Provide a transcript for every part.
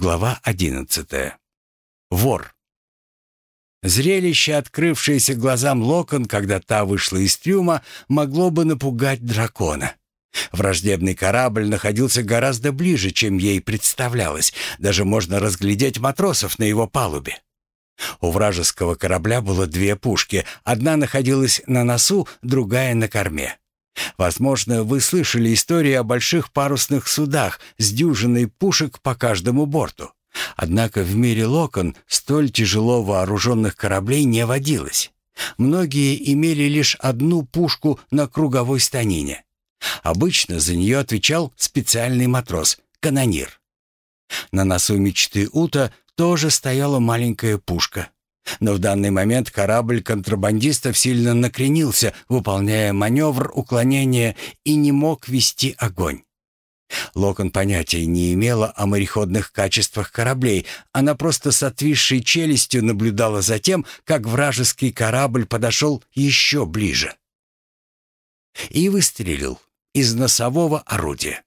Глава одиннадцатая. Вор. Зрелище, открывшееся глазам Локон, когда та вышла из трюма, могло бы напугать дракона. Враждебный корабль находился гораздо ближе, чем ей представлялось. Даже можно разглядеть матросов на его палубе. У вражеского корабля было две пушки. Одна находилась на носу, другая на корме. Возможно, вы слышали истории о больших парусных судах с дюжиной пушек по каждому борту. Однако в мире Локон столь тяжело вооруженных кораблей не водилось. Многие имели лишь одну пушку на круговой станине. Обычно за нее отвечал специальный матрос, канонир. На носу мечты Ута тоже стояла маленькая пушка. Но в данный момент корабль контрабандистов сильно накренился, выполняя маневр уклонения, и не мог вести огонь. Локон понятия не имела о мореходных качествах кораблей. Она просто с отвисшей челюстью наблюдала за тем, как вражеский корабль подошел еще ближе. И выстрелил из носового орудия.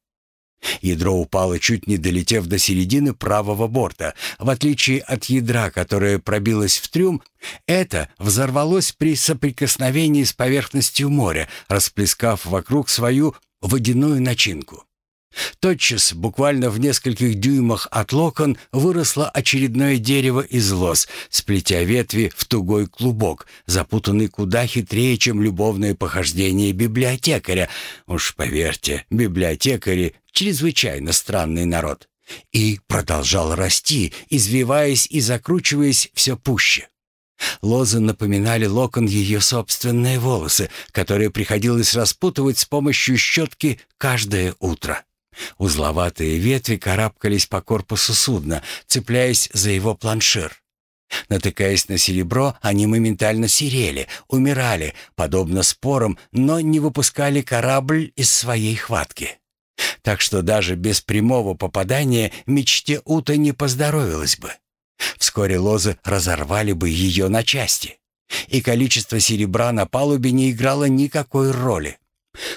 Ядро упало, чуть не долетев до середины правого борта. В отличие от ядра, которое пробилось в трюм, это взорвалось при соприкосновении с поверхностью моря, расплескав вокруг свою водяную начинку. Тотчас, буквально в нескольких дюймах от локон, выросло очередное дерево из лоз, сплетя ветви в тугой клубок, запутанный куда хитрее, чем любовное похождение библиотекаря. Уж поверьте, библиотекари — чрезвычайно странный народ. И продолжал расти, извиваясь и закручиваясь все пуще. Лозы напоминали локон ее собственные волосы, которые приходилось распутывать с помощью щетки каждое утро. Узловатые ветви карабкались по корпусу судна, цепляясь за его планшир. Натыкаясь на серебро, они моментально серели, умирали, подобно спорам, но не выпускали корабль из своей хватки. Так что даже без прямого попадания мечте Ута не поздоровилось бы. Вскоре лозы разорвали бы ее на части. И количество серебра на палубе не играло никакой роли.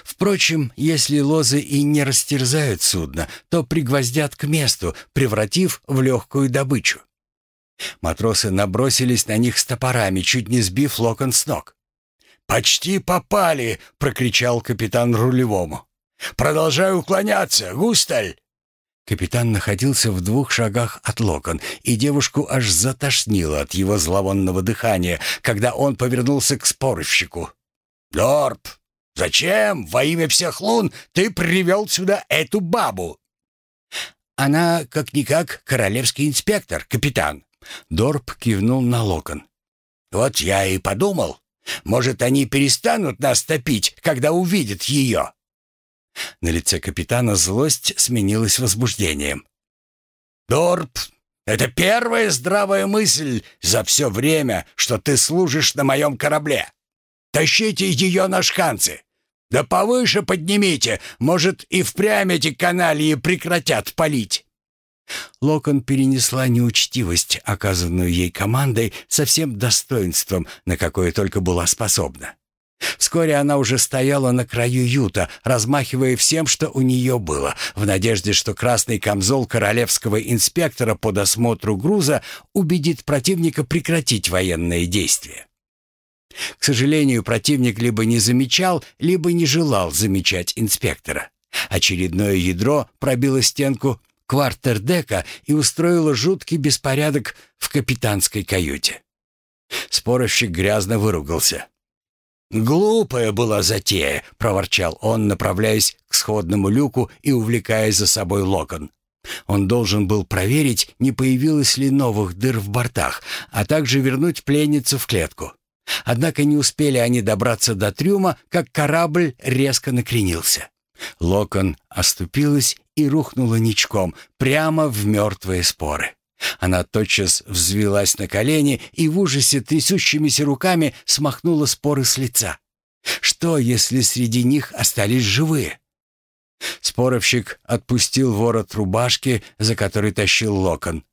Впрочем, если лозы и не растерзают судно, то пригвоздят к месту, превратив в легкую добычу. Матросы набросились на них с топорами, чуть не сбив локон с ног. «Почти попали!» — прокричал капитан рулевому. «Продолжай уклоняться, Густаль!» Капитан находился в двух шагах от локон, и девушку аж затошнило от его зловонного дыхания, когда он повернулся к спорщику. «Дорп, Зачем во имя всех лун ты привел сюда эту бабу?» «Она, как-никак, королевский инспектор, капитан». Дорп кивнул на локон. «Вот я и подумал. Может, они перестанут нас топить, когда увидят ее?» На лице капитана злость сменилась возбуждением. «Дорп, это первая здравая мысль за все время, что ты служишь на моем корабле. Тащите ее на шканцы. Да повыше поднимите, может, и впрямь эти каналии прекратят палить. Локон перенесла неучтивость, оказанную ей командой, со всем достоинством, на какое только была способна. Вскоре она уже стояла на краю юта, размахивая всем, что у нее было, в надежде, что красный камзол королевского инспектора по досмотру груза убедит противника прекратить военные действия. К сожалению, противник либо не замечал, либо не желал замечать инспектора. Очередное ядро пробило стенку квартердека и устроило жуткий беспорядок в капитанской каюте. Споровщик грязно выругался. «Глупая была затея», — проворчал он, направляясь к сходному люку и увлекая за собой локон. Он должен был проверить, не появилось ли новых дыр в бортах, а также вернуть пленницу в клетку. Однако не успели они добраться до трюма, как корабль резко накренился. Локон оступилась и рухнула ничком, прямо в мертвые споры. Она тотчас взвелась на колени и в ужасе трясущимися руками смахнула споры с лица. Что, если среди них остались живые? Споровщик отпустил ворот рубашки, за который тащил локон.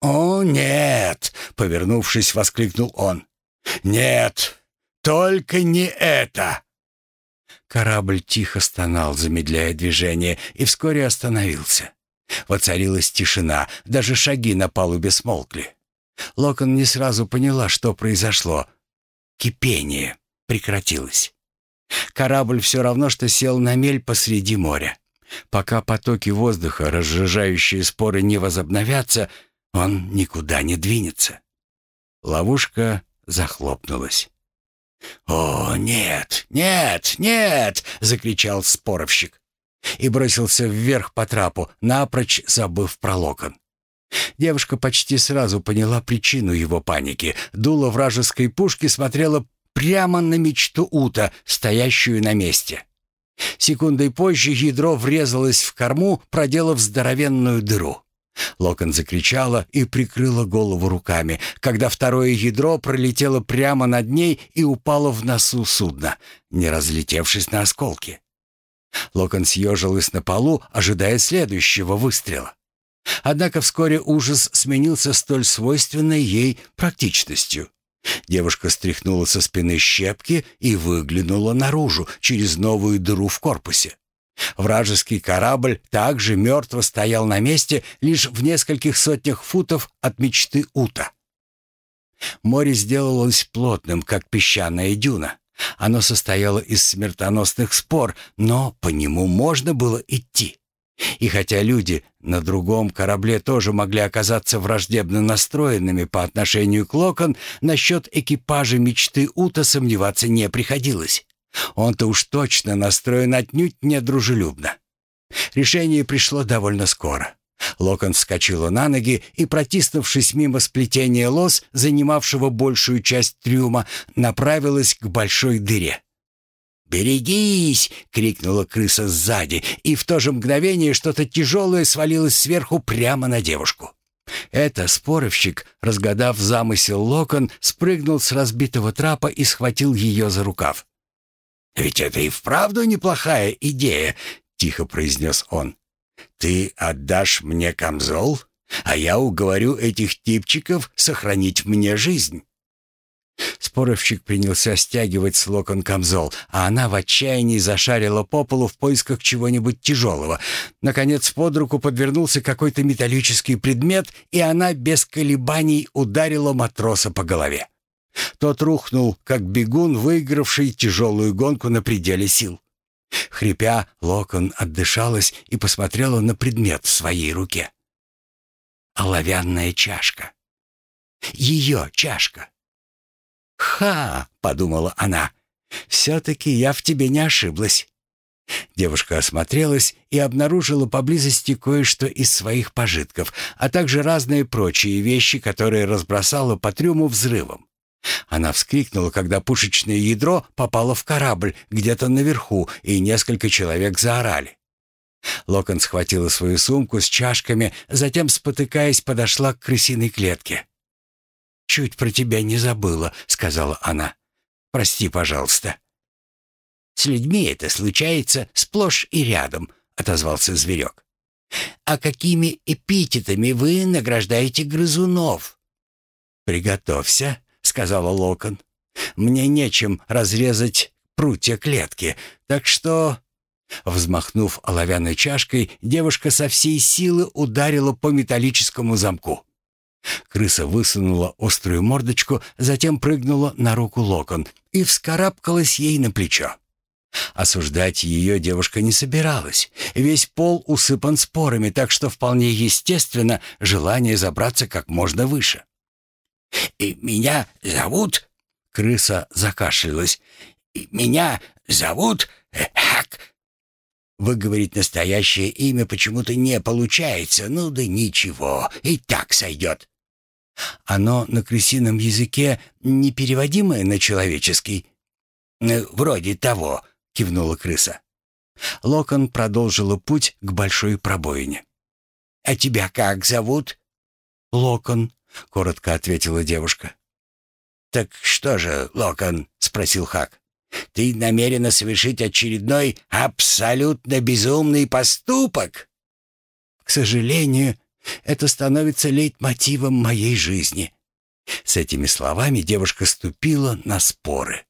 «О, нет!» — повернувшись, воскликнул он. «Нет, только не это!» Корабль тихо стонал, замедляя движение, и вскоре остановился. Воцарилась тишина, даже шаги на палубе смолкли. Локон не сразу поняла, что произошло. Кипение прекратилось. Корабль все равно, что сел на мель посреди моря. Пока потоки воздуха, разжижающие споры, не возобновятся, он никуда не двинется. Ловушка захлопнулась. «О, нет, нет, нет!» — закричал споровщик и бросился вверх по трапу, напрочь забыв про локон. Девушка почти сразу поняла причину его паники. Дуло вражеской пушки смотрело прямо на мечту Ута, стоящую на месте. Секундой позже ядро врезалось в корму, проделав здоровенную дыру. Локон закричала и прикрыла голову руками, когда второе ядро пролетело прямо над ней и упало в носу судна, не разлетевшись на осколки. Локон съежилась на полу, ожидая следующего выстрела. Однако вскоре ужас сменился столь свойственной ей практичностью. Девушка стряхнула со спины щепки и выглянула наружу через новую дыру в корпусе. Вражеский корабль также мертво стоял на месте лишь в нескольких сотнях футов от мечты Ута. Море сделалось плотным, как песчаная дюна. Оно состояло из смертоносных спор, но по нему можно было идти. И хотя люди на другом корабле тоже могли оказаться враждебно настроенными по отношению к Локон, насчет экипажа мечты Ута сомневаться не приходилось. Он-то уж точно настроен отнюдь недружелюбно. Решение пришло довольно скоро. Локон вскочила на ноги и, протиснувшись мимо сплетения лос, занимавшего большую часть трюма, направилась к большой дыре. «Берегись!» — крикнула крыса сзади, и в то же мгновение что-то тяжелое свалилось сверху прямо на девушку. Это споровщик, разгадав замысел Локон, спрыгнул с разбитого трапа и схватил ее за рукав. «Ведь это и вправду неплохая идея», — тихо произнес он. «Ты отдашь мне камзол, а я уговорю этих типчиков сохранить мне жизнь». Споровщик принялся стягивать с локон камзол, а она в отчаянии зашарила по полу в поисках чего-нибудь тяжелого. Наконец под руку подвернулся какой-то металлический предмет, и она без колебаний ударила матроса по голове. Тот рухнул, как бегун, выигравший тяжелую гонку на пределе сил. Хрипя, Локон отдышалась и посмотрела на предмет в своей руке. Оловянная чашка. Ее чашка. «Ха!» — подумала она. «Все-таки я в тебе не ошиблась». Девушка осмотрелась и обнаружила поблизости кое-что из своих пожитков, а также разные прочие вещи, которые разбросала по трюму взрывом. Она вскрикнула, когда пушечное ядро попало в корабль где-то наверху, и несколько человек заорали. Локон схватила свою сумку с чашками, затем, спотыкаясь, подошла к крысиной клетке. «Чуть про тебя не забыла», — сказала она. «Прости, пожалуйста». «С людьми это случается сплошь и рядом», — отозвался зверек. «А какими эпитетами вы награждаете грызунов?» «Приготовься», — сказала Локон. «Мне нечем разрезать прутья клетки, так что...» Взмахнув оловянной чашкой, девушка со всей силы ударила по металлическому замку. Крыса высунула острую мордочку, затем прыгнула на руку Локон и вскарабкалась ей на плечо. Осуждать ее девушка не собиралась. Весь пол усыпан спорами, так что вполне естественно желание забраться как можно выше. «И меня зовут...» — крыса закашлялась. «И меня зовут... Хак...» Выговорить настоящее имя почему-то не получается. Ну да ничего, и так сойдет. Оно на крысином языке непереводимое на человеческий. «Э, «Вроде того», — кивнула крыса. Локон продолжила путь к большой пробоине. «А тебя как зовут?» «Локон», — коротко ответила девушка. «Так что же, Локон?» — спросил Хак. «Ты намерена совершить очередной абсолютно безумный поступок?» «К сожалению, это становится лейтмотивом моей жизни». С этими словами девушка ступила на споры.